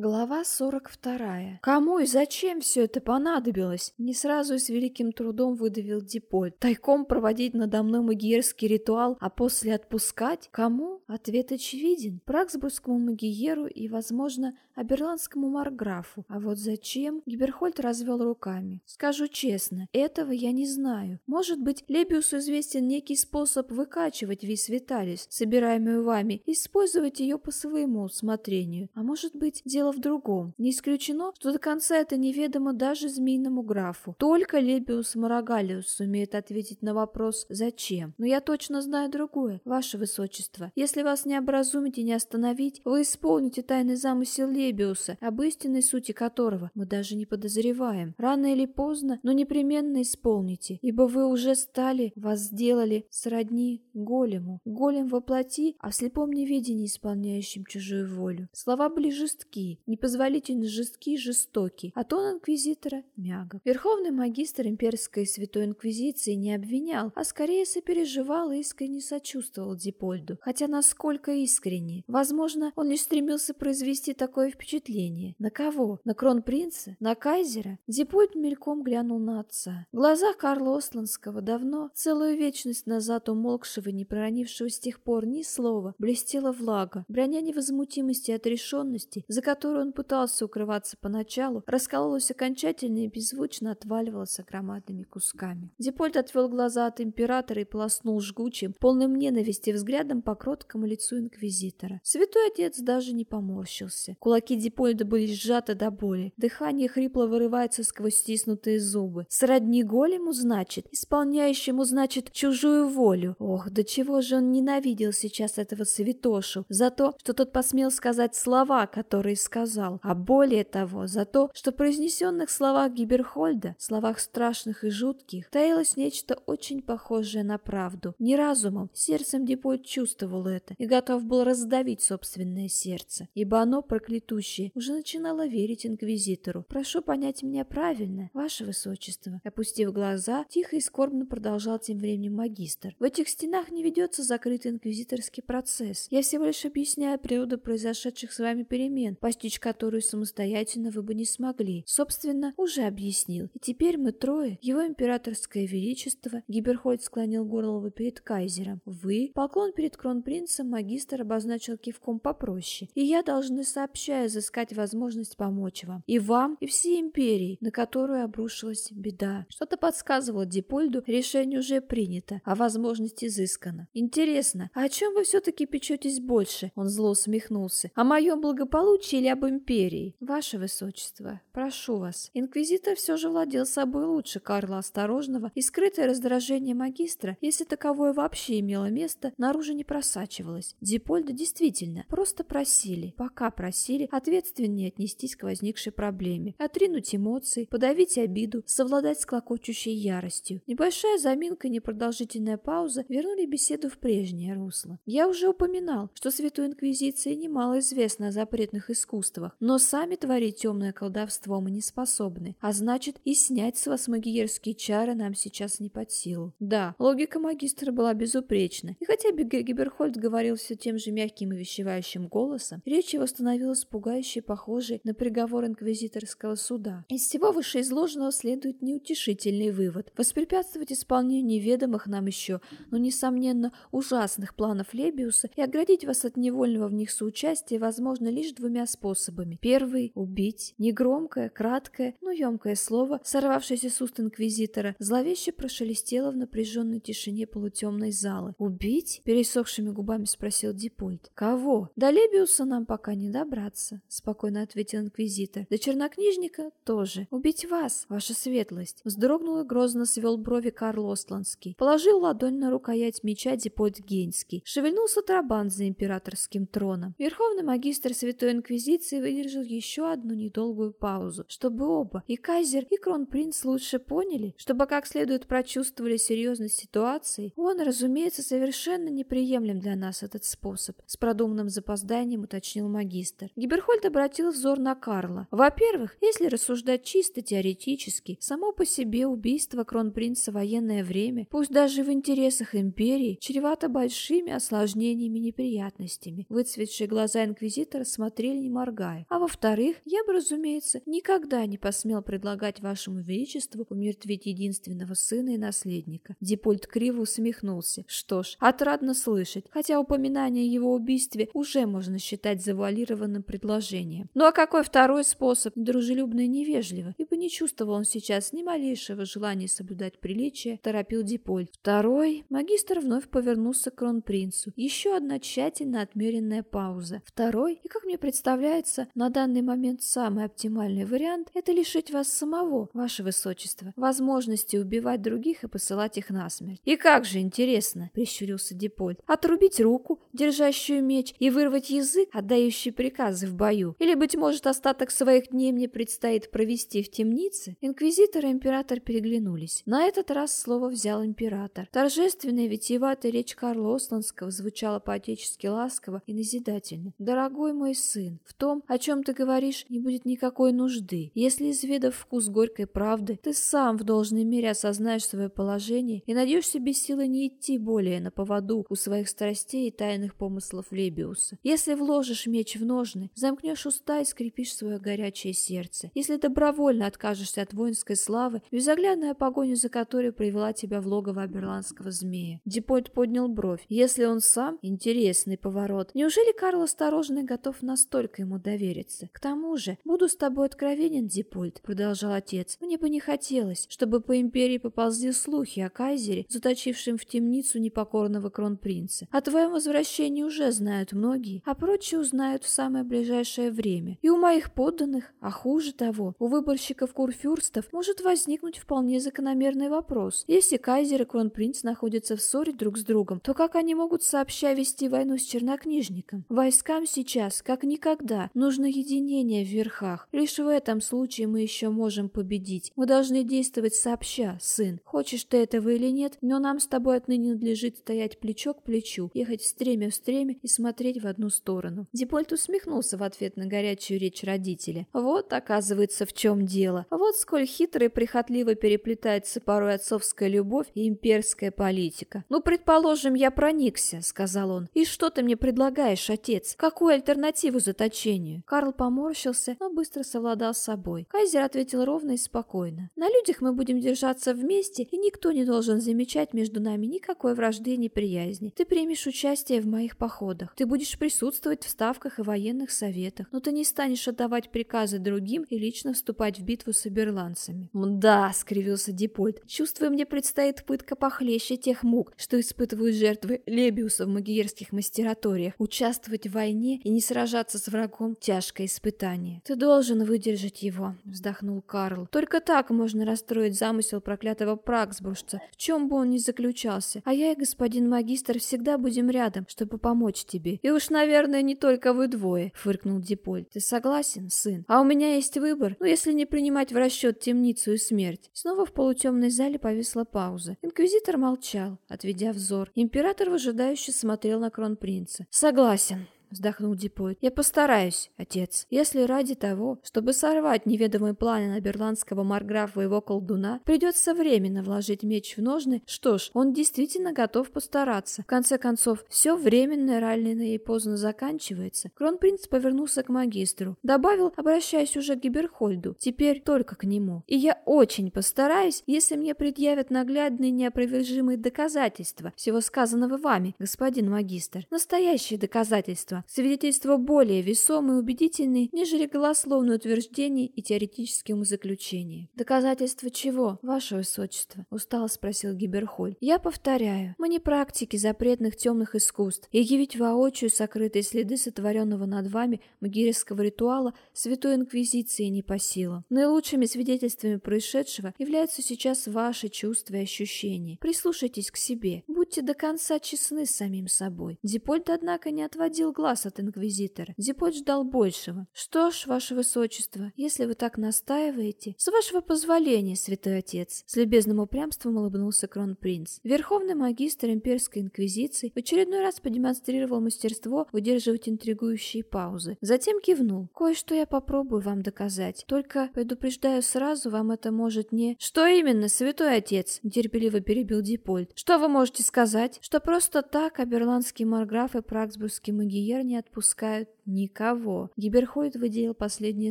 Глава 42. Кому и зачем все это понадобилось? Не сразу и с великим трудом выдавил Дипольт. Тайком проводить надо мной магиерский ритуал, а после отпускать? Кому? Ответ очевиден. Праксбургскому магиеру и, возможно, аберландскому марграфу. А вот зачем? Гиберхольд развел руками. Скажу честно, этого я не знаю. Может быть, Лебиусу известен некий способ выкачивать весь Виталис, собираемую вами, использовать ее по своему усмотрению. А может быть, дело дело в другом. Не исключено, что до конца это неведомо даже змеиному графу. Только Лебиус Марагалиус сумеет ответить на вопрос «Зачем?». Но я точно знаю другое, ваше высочество. Если вас не образумить и не остановить, вы исполните тайный замысел Лебиуса, об истинной сути которого мы даже не подозреваем. Рано или поздно, но непременно исполните, ибо вы уже стали, вас сделали сродни голему. Голем воплоти, а в слепом неведении исполняющим чужую волю. Слова были жестки, непозволительно жесткий и жестокий, а тон инквизитора мягок. Верховный магистр имперской святой инквизиции не обвинял, а скорее сопереживал и искренне сочувствовал Дипольду. Хотя насколько искренне? Возможно, он лишь стремился произвести такое впечатление. На кого? На кронпринца? На кайзера? Дипольд мельком глянул на отца. В глазах Карла Остландского давно, целую вечность назад умолкшего, не проронившего с тех пор ни слова, блестела влага, броня невозмутимости и отрешенности, за которой которой он пытался укрываться поначалу, раскололась окончательно и беззвучно отваливалась громадными кусками. Дипольд отвел глаза от императора и полоснул жгучим, полным ненависти взглядом по кроткому лицу инквизитора. Святой отец даже не поморщился. Кулаки Дипольда были сжаты до боли. Дыхание хрипло вырывается сквозь стиснутые зубы. Сродни голему, значит, исполняющему, значит, чужую волю. Ох, до чего же он ненавидел сейчас этого святошу за то, что тот посмел сказать слова, которые сказал, а более того, за то, что в произнесенных словах Гиберхольда, словах страшных и жутких, таилось нечто очень похожее на правду. Не разумом, сердцем Дипольд чувствовал это и готов был раздавить собственное сердце, ибо оно, проклятущее, уже начинало верить инквизитору. «Прошу понять меня правильно, ваше высочество». Опустив глаза, тихо и скорбно продолжал тем временем магистр. «В этих стенах не ведется закрытый инквизиторский процесс. Я всего лишь объясняю природу произошедших с вами перемен, постичь которую самостоятельно вы бы не смогли. Собственно, уже объяснил. И теперь мы трое, его императорское величество, Гиберхольд склонил горло перед кайзером. Вы, поклон перед кронпринцем, магистр обозначил кивком попроще. И я должны, сообща, изыскать возможность помочь вам. И вам, и всей империи, на которую обрушилась беда. Что-то подсказывало Дипольду, решение уже принято, а возможность изыскана. Интересно, о чем вы все-таки печетесь больше? Он зло усмехнулся. О моем благополучии или об империи. Ваше Высочество, прошу вас. Инквизитор все же владел собой лучше Карла Осторожного, и скрытое раздражение магистра, если таковое вообще имело место, наружу не просачивалось. Дипольда действительно просто просили, пока просили, ответственнее отнестись к возникшей проблеме, отринуть эмоции, подавить обиду, совладать с клокочущей яростью. Небольшая заминка и непродолжительная пауза вернули беседу в прежнее русло. Я уже упоминал, что Святой Инквизиции немало известно о запретных искусствах, искусствах, но сами творить темное колдовство мы не способны, а значит и снять с вас магиерские чары нам сейчас не под силу. Да, логика магистра была безупречна, и хотя Гиберхольд говорил все тем же мягким и вещевающим голосом, речь его становилась пугающей, похожей на приговор инквизиторского суда. Из всего вышеизложенного следует неутешительный вывод. Воспрепятствовать исполнению неведомых нам еще, но, несомненно, ужасных планов Лебиуса и оградить вас от невольного в них соучастия возможно лишь двумя способами способами. Первый — убить. Негромкое, краткое, но емкое слово, сорвавшееся с уст инквизитора, зловеще прошелестело в напряженной тишине полутемной залы. «Убить?» — пересохшими губами спросил Дипольт. «Кого?» «До Лебиуса нам пока не добраться», — спокойно ответил инквизитор. «До чернокнижника тоже. Убить вас, ваша светлость». Вздрогнул и грозно свел брови Карл Остландский. Положил ладонь на рукоять меча Дипольт Гейнский. Шевельнулся трабан за императорским троном. Верховный магистр Святой Инквизиции позиции выдержал еще одну недолгую паузу, чтобы оба, и кайзер, и кронпринц лучше поняли, чтобы как следует прочувствовали серьезность ситуации, он, разумеется, совершенно неприемлем для нас этот способ, с продуманным запозданием уточнил магистр. Гиберхольд обратил взор на Карла. Во-первых, если рассуждать чисто теоретически, само по себе убийство кронпринца в военное время, пусть даже в интересах империи, чревато большими осложнениями и неприятностями. Выцветшие глаза инквизитора смотрели не моргая, моргая. А во-вторых, я бы, разумеется, никогда не посмел предлагать вашему величеству умертвить единственного сына и наследника. Дипольт криво усмехнулся. Что ж, отрадно слышать, хотя упоминание его убийстве уже можно считать завуалированным предложением. Ну а какой второй способ? Дружелюбно и невежливо, ибо не чувствовал он сейчас ни малейшего желания соблюдать приличие, торопил Дипольт. Второй, магистр вновь повернулся к кронпринцу. Еще одна тщательно отмеренная пауза. Второй, и как мне представляется, на данный момент самый оптимальный вариант – это лишить вас самого, ваше высочество, возможности убивать других и посылать их насмерть. И как же интересно, прищурился Дипольт, отрубить руку, держащую меч, и вырвать язык, отдающий приказы в бою? Или, быть может, остаток своих дней мне предстоит провести в темнице? Инквизитор и император переглянулись. На этот раз слово взял император. Торжественная витиеватая речь Карла Осланского звучала по-отечески ласково и назидательно. «Дорогой мой сын, в том, о чем ты говоришь, не будет никакой нужды. Если, изведав вкус горькой правды, ты сам в должной мере осознаешь свое положение и найдешь себе силы не идти более на поводу у своих страстей и тайных помыслов Лебиуса. Если вложишь меч в ножны, замкнешь уста и скрепишь свое горячее сердце. Если добровольно откажешься от воинской славы, безоглядная погоня за которой привела тебя в логово Аберландского змея. Дипойт поднял бровь. Если он сам, интересный поворот. Неужели Карл Осторожный готов настолько ему довериться? К тому же, буду с тобой откровенен, Дипольт, продолжал отец. Мне бы не хотелось, чтобы по империи поползли слухи о кайзере, заточившем в темницу непокорного кронпринца. О твоем возвращении уже знают многие, а прочие узнают в самое ближайшее время. И у моих подданных, а хуже того, у выборщиков курфюрстов может возникнуть вполне закономерный вопрос. Если кайзер и кронпринц находятся в ссоре друг с другом, то как они могут сообща вести войну с чернокнижником? Войскам сейчас, как никогда, нужно единение в верхах. Лишь в этом случае мы еще можем победить. Мы должны действовать сообща, сын. Хочешь ты этого или нет, но нам с тобой отныне надлежит стоять плечо к плечу, ехать стремя в стремя и смотреть в одну сторону. Дипольт усмехнулся в ответ на горячую речь родителя. Вот, оказывается, в чем дело. Вот сколь хитро и прихотливо переплетается порой отцовская любовь и имперская политика. Ну, предположим, я проникся, сказал он. И что ты мне предлагаешь, отец? Какую альтернативу заточению? Карл поморщился, но быстро совладал с собой. Кайзер ответил ровно и спокойно. На людях мы будем держаться вместе, и никто не должен замечать между нами никакой вражды и неприязни. Ты примешь участие в моих походах. Ты будешь присутствовать в ставках и военных советах, но ты не станешь отдавать приказы другим и лично вступать в битву с оберландцами. «Да», — скривился Дипольт, — «чувствую, мне предстоит пытка похлеще тех мук, что испытывают жертвы Лебиуса в магиерских мастераториях. Участвовать в войне и не сражаться с врагом — тяжкое испытание. Ты должен выдержать его», — вздохнул Карл. «Только так можно расстроить замысел проклятого Праксбуржца, в чем бы он ни заключался. А я и господин магистр всегда будем рядом, чтобы помочь тебе. И уж, наверное, не только вы двое», — фыркнул Дипольт. «Ты согласен, сын? А у меня есть выбор, ну, если не принимать в расчет темницу и смерть». Снова в полутемной зале повисла пауза. Инквизитор молчал, отведя взор. Император выжидающе смотрел на кронпринца. «Согласен», вздохнул Дипойт. «Я постараюсь, отец. Если ради того, чтобы сорвать неведомые планы на берландского марграфа и его колдуна, придется временно вложить меч в ножны, что ж, он действительно готов постараться. В конце концов, все временное рано и поздно заканчивается». Кронпринц повернулся к магистру. Добавил, обращаясь уже к Гиберхольду. Теперь только к нему. «И я очень постараюсь, если мне предъявят наглядные неопровержимые доказательства всего сказанного вами, господин магистр. Настоящие доказательства, свидетельства более весомые и убедительные, нежели голословные утверждения и теоретические умозаключения. «Доказательства чего, ваше высочество?» — устало спросил Гиберхоль. «Я повторяю, мы не практики запретных темных искусств, и явить воочию сокрытые следы сотворенного над вами магирского ритуала Святой Инквизиции не по силам. Наилучшими свидетельствами происшедшего являются сейчас ваши чувства и ощущения. Прислушайтесь к себе, будьте до конца честны с самим собой». Дипольт, однако, не отводил глаз глаз от инквизитора. Зипот ждал большего. «Что ж, ваше высочество, если вы так настаиваете...» «С вашего позволения, святой отец!» С любезным упрямством улыбнулся кронпринц. Верховный магистр имперской инквизиции в очередной раз продемонстрировал мастерство выдерживать интригующие паузы. Затем кивнул. «Кое-что я попробую вам доказать. Только, предупреждаю сразу, вам это может не...» «Что именно, святой отец?» Терпеливо перебил Дипольт. «Что вы можете сказать? Что просто так Аберландский марграф и Праксбургский магиер не отпускают Никого. Гиберхольд выделил последнее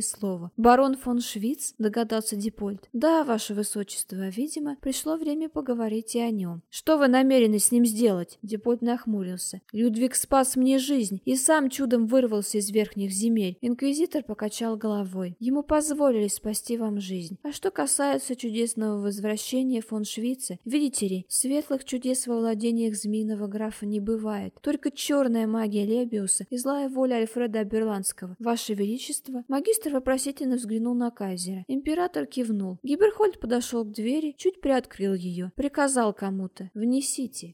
слово. Барон фон Швиц, догадался Дипольд. Да, ваше высочество, видимо, пришло время поговорить и о нем. Что вы намерены с ним сделать? Дипольд нахмурился. Людвиг спас мне жизнь и сам чудом вырвался из верхних земель. Инквизитор покачал головой. Ему позволили спасти вам жизнь. А что касается чудесного возвращения фон Швица, видите ли, светлых чудес во владениях змеиного графа не бывает. Только черная магия Лебиуса и злая воля Альфреда Аберландского. Ваше Величество, магистр вопросительно взглянул на кайзера. Император кивнул. Гиберхольд подошел к двери, чуть приоткрыл ее, приказал кому-то «Внесите».